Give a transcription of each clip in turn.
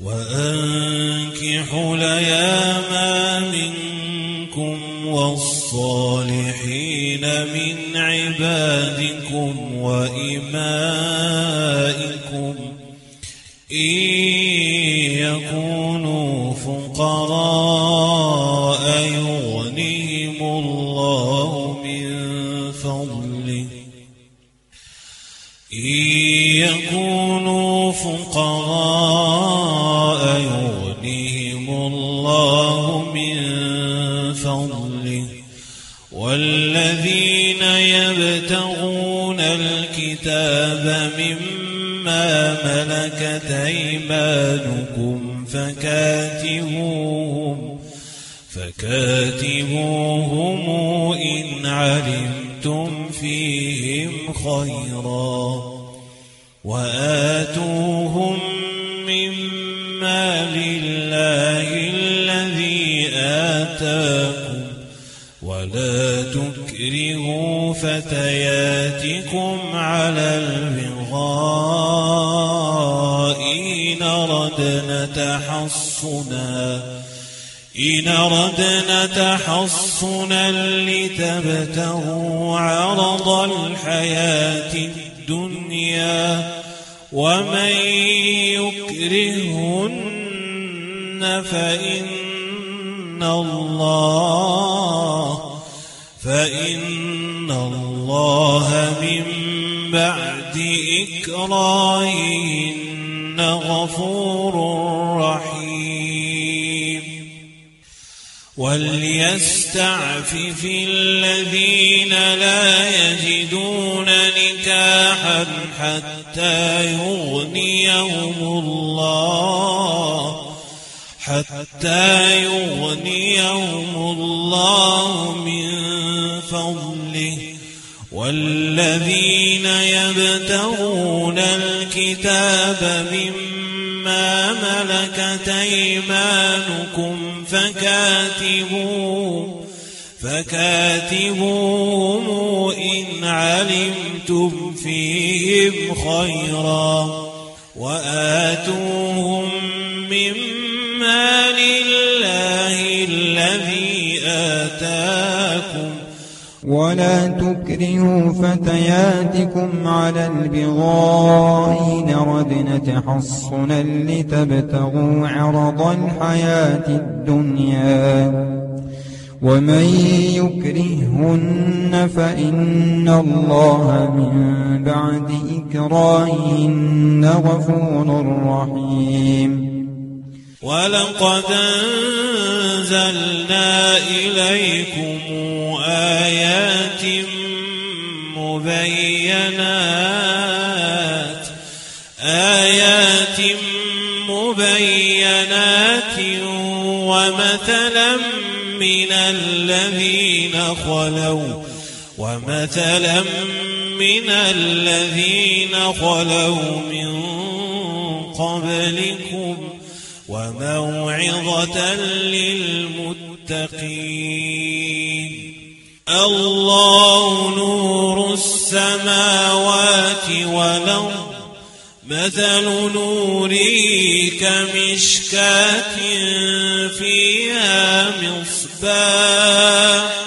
وأنكحوا الأيام منكم والصالحين من عبادكم وإمائكم الكتاب مما ملكت أيمانكم فكاتبوهم فكاتبوهم إن علمتم فيهم خيرا وآتوهم مما لله الذي آتاكم ولا تكرهوا فتياتكم على البغاء إن ردنا تحصنا إن ردنا تحصنا لتبتغوا عرض الحياة الدنيا. ومن يكرهن فإن الله فإن الله من بعد إكراههن غفور رحيم. وليستعفف الذين لا يجدون نكاحا حتى يغنيهم الله حتى يغنيهم الله من فضله. والذين يبتغون الكتاب مما ملكت أيمانكم فكاتبوهم فكاتبوهم إن علمتم فيهم خيرا. وآتوهم ولا تكرهوا فتياتكم على البغاء إن ردن تحصنا لتبتغوا عرض الحياة الدنيا. ومن يكرهن فإن الله من بعد إكراههن غفور رحيم. ولقد أنزلنا إليكم آيات مبينات آيات مبينات ومثلا من الذين خلوا ومثلا من الذين خلوا من قبلكم. وموعظة للمتقين. الله نور السماوات والأرض مثل نوره كمشكاة فيها مصباح.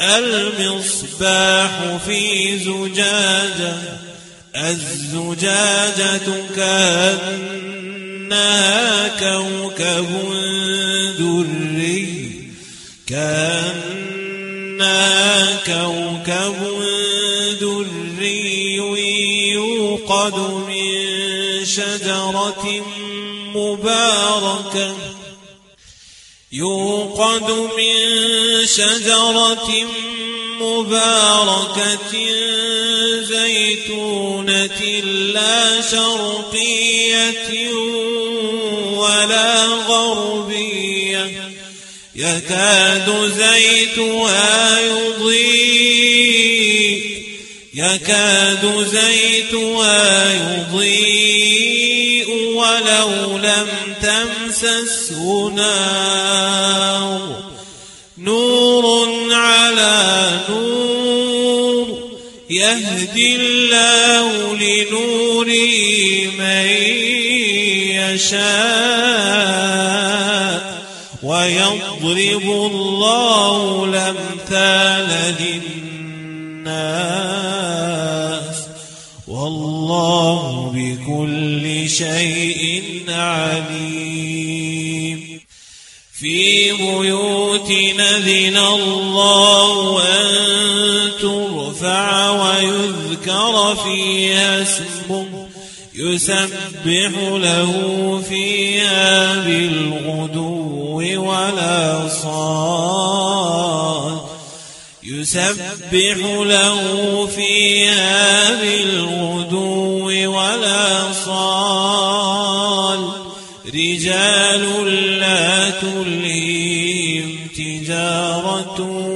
المصباح في زجاجة الزجاجة كأنها كوكب دري كأنها كوكب دري يوقد من شجرة مباركة يوقد من شجرة مباركة زيتونة لا شرقية ولا غربية. يكاد زيتها يضيء. يكاد زيتها يضيء ولو لم تمسسه نار نور على نور يهدي الله لنوره من يشاء ويضرب الله الأمثال للناس والله بكل شيء عليم. في بيوت نذن الله أن ترفع ويذكر فيها اسمه. يسبح له فيها بالغدو ولا صال يسبح له فيها بالغدو ولا صال رجال لا تلهيهم تجارة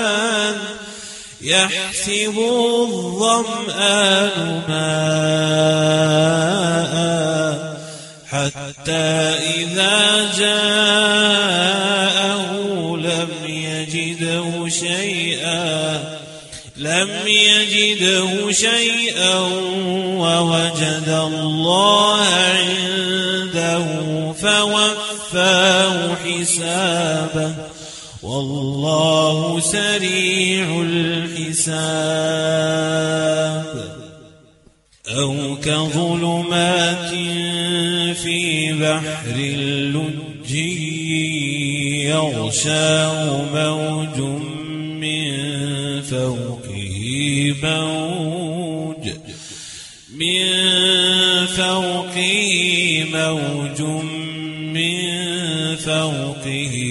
يحسب الظمآن ماء حتى إذا جاءه لم يجده شيئا لم يجده شيئا ووجد الله عنده فوفاه حسابه. والله سريع الحساب. أو كظلمات في بحر اللج يغشاه موج من فوقه موج من فوقه موج من فوقه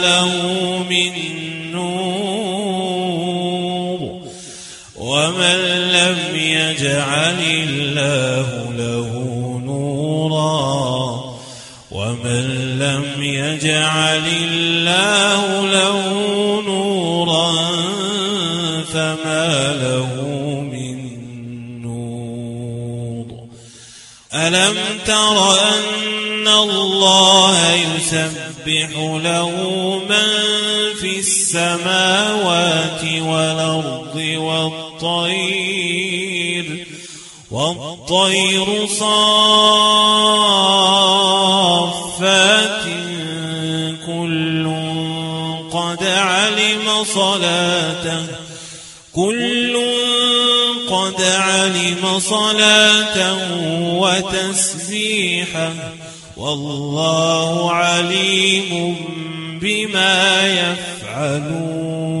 يجعل الله له نورا. ومن لم يجعل الله له نورا فما له من نور. ألم تر أن الله يسبح له من في السماوات والأرض والطير؟ والطير صافات كل قد علم صلاته كل قد علم صلاته وتسبيحه والله عليم بما يفعلون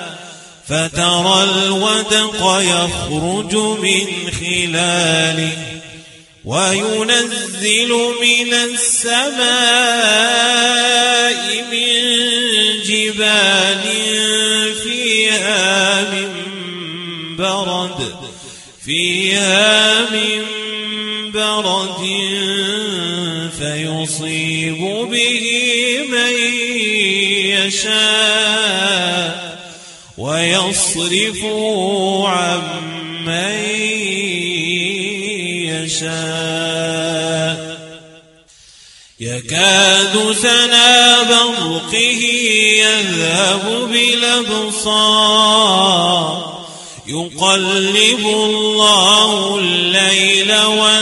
فترى الودق يخرج من خلاله وينزل من السماء من جبال فيها من برد فيها من برد فيصيب به من يشاء. ويصرف عن من يشاء. يكاد سنا برقه يذهب بالأبصار. يقلب الله الليل والنار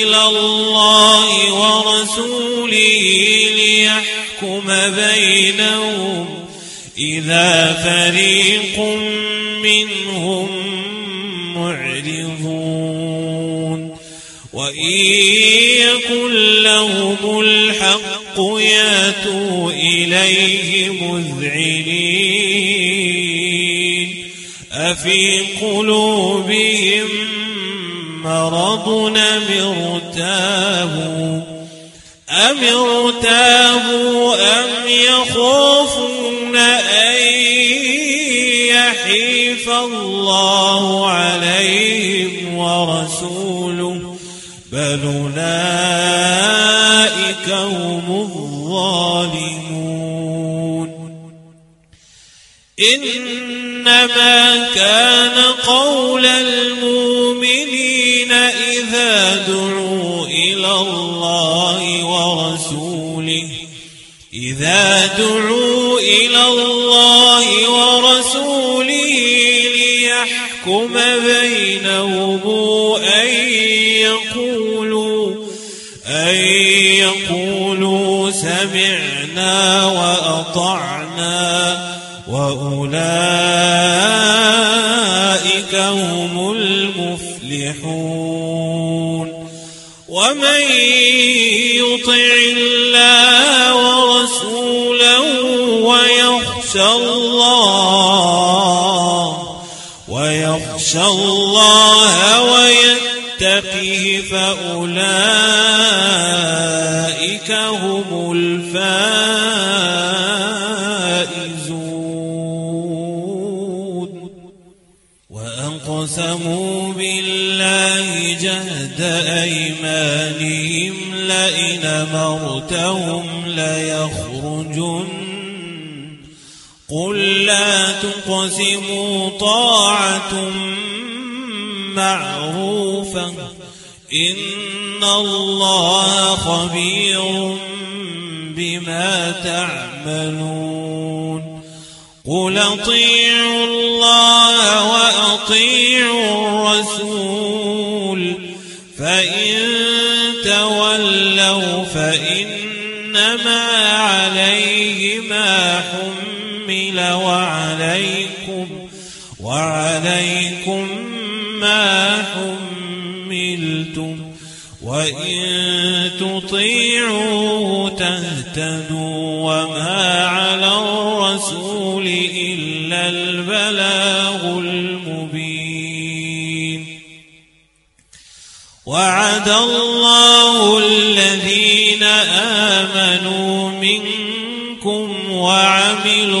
الله ورسوله ليحكم بينهم إذا فريق منهم معرضون وإن يكن لهم الحق ياتوا إليه مذعنين أفي قلوبهم مرض أم ارتابوا أم ارتابوا أم يخافون أن يحيف الله عليهم ورسوله؟ بل أولئك هم الظالمون. إنما كان قول إذا دعوا إلى الله ورسوله ليحكم بينهم أن يقولوا أن يقولوا سمعنا وأطعنا وأولئك هم المفلحون ومن يطع ويخشى الله ويخشى الله ويتقه فأولئك هم الفائزون. وأقسموا بالله جهد أيمانهم لئن مرتهم ليخرجن قل لا تقسموا طاعة معروفا إن الله خبير بما تعملون. قل أطيعوا الله وأطيعوا الرسول. فإن تولوا فإنما عليه ما حمل وعليكم وعليكم ما حملتم وإن تطيعوا تهتدوا وما على الرسول إلا البلاغ المبين. وعد الله الذين آمنوا منكم وعملوا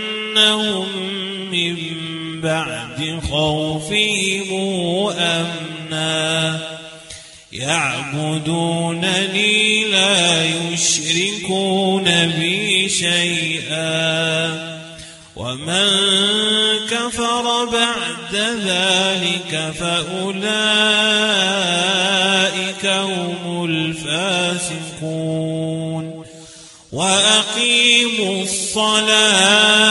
وليبدلنهم من بعد خوفهم أمنا يعبدونني لا يشركون بي شيئا ومن كفر بعد ذلك فأولئك هم الفاسقون وأقيموا الصلاة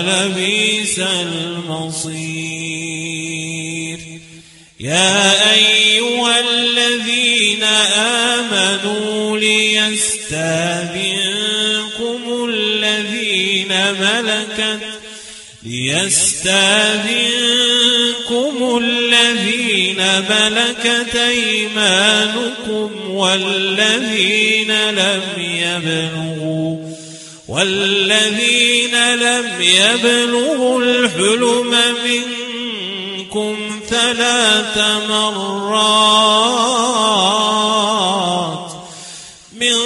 ولبئس المصير. يا أيها الذين آمنوا ليستأذنكم الذين ملكت ليستأذنكم الذين ملكت أيمانكم والذين لم يبلغوا والذين لم يبلغوا الحلم منكم ثلاث مرات من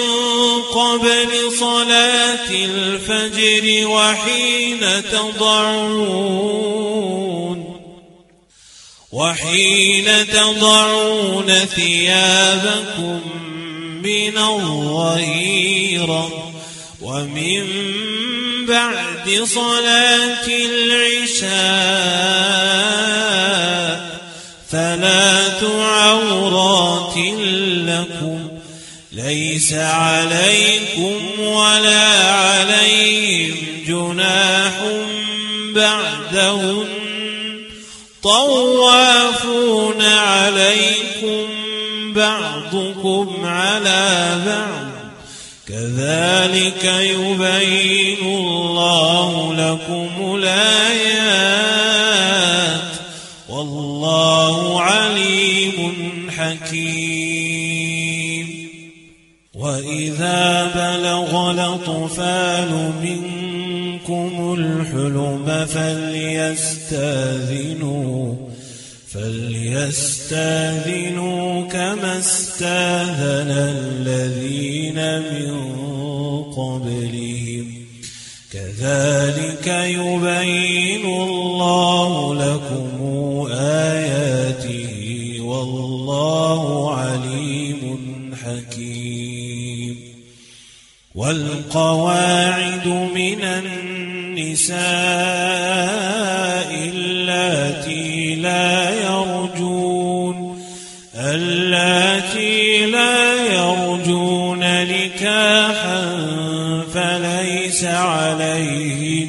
قبل صلاة الفجر وحين تضعون وحين تضعون ثيابكم من الظهيره ومن بعد صلاة العشاء ثلاث عورات لكم. ليس عليكم ولا عليهم جناح بعدهن طوافون عليكم بعضكم على بعض. كذلك يبين الله لكم الآيات والله عليم حكيم. وإذا بلغ الأطفال منكم الحلم فليستأذنوا فليستاذنوا كما استاذن الذين من قبلهم. كذلك يبين الله لكم آياته والله عليم حكيم. والقواعد من النساء اللاتي لا يرجون اللاتي لا يرجون نكاحا فليس عليهن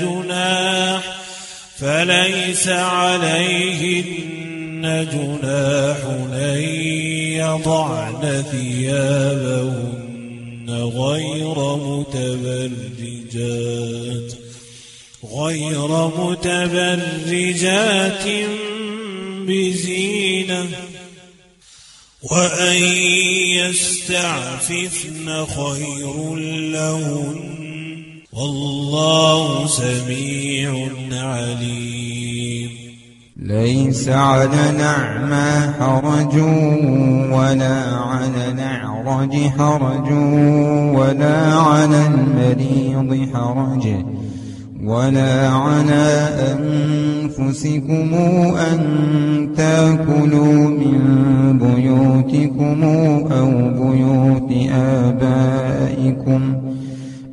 جناح فليس عليهن جناح أن يضعن ثيابهن. غير متبرجات غير متبرجات بزينة وأن يستعففن خير لهن والله سميع عليم. ليس على الأعمى حرج ولا على الأعرج حرج ولا على المريض حرج ولا على أنفسكم أن تاكلوا من بيوتكم أو بيوت آبائكم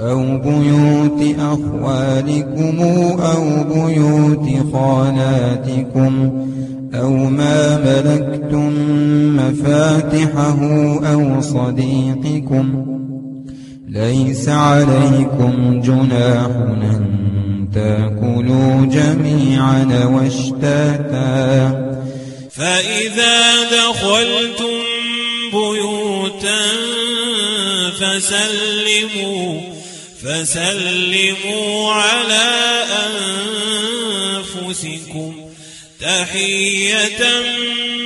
أو بيوت أخوالكم أو بيوت خالاتكم أو ما ملكتم مفاتحه أو صديقكم ليس عليكم جناح أن تأكلوا جميعا واشتاتا. فإذا دخلتم بيوتا فسلموا فسلموا على أنفسكم تحية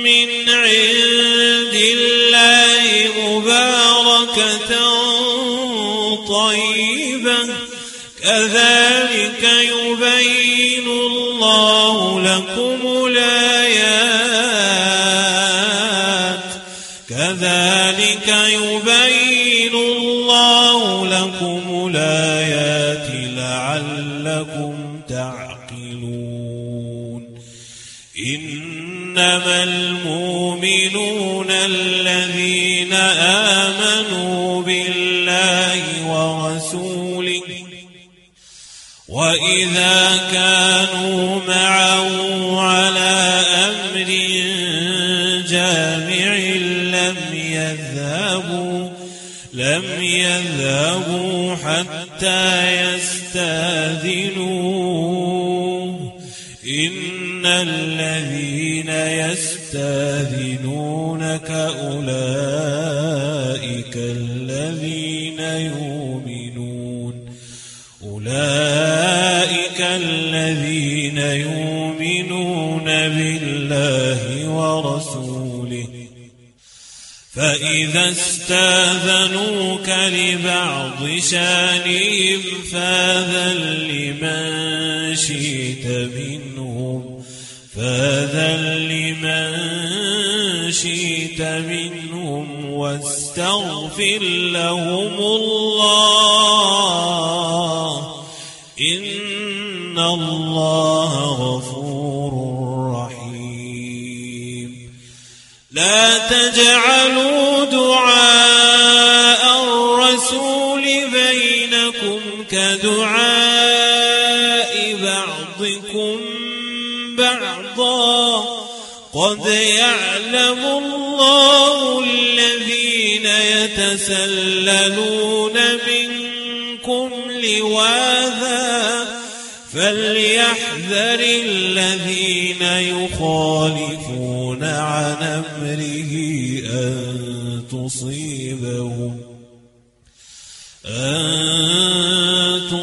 من عند الله مباركة طيبة. كذلك يبين إنما المؤمنون الذين آمنوا بالله ورسوله وإذا كانوا معه على أمر جامع لم يذهبوا لم يذهبوا حتى يستاذنوه إن الذين يستاذنونك أولئك الذين يؤمنون أولئك الذين يؤمنون بالله ورسوله فإذا استاذنوك لبعض شانهم فاذن لمن شئت منهم فاذن لمن شئت منهم واستغفر لهم الله. إن الله غفور رحيم. لا تجعلوا دعاء قد يعلم الله الذين يتسللون منكم لواذا فليحذر الذين يخالفون عن أمره أن تصيبهم أن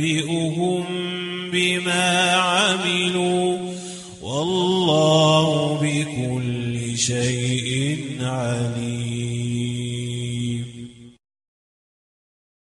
فينبئهم بما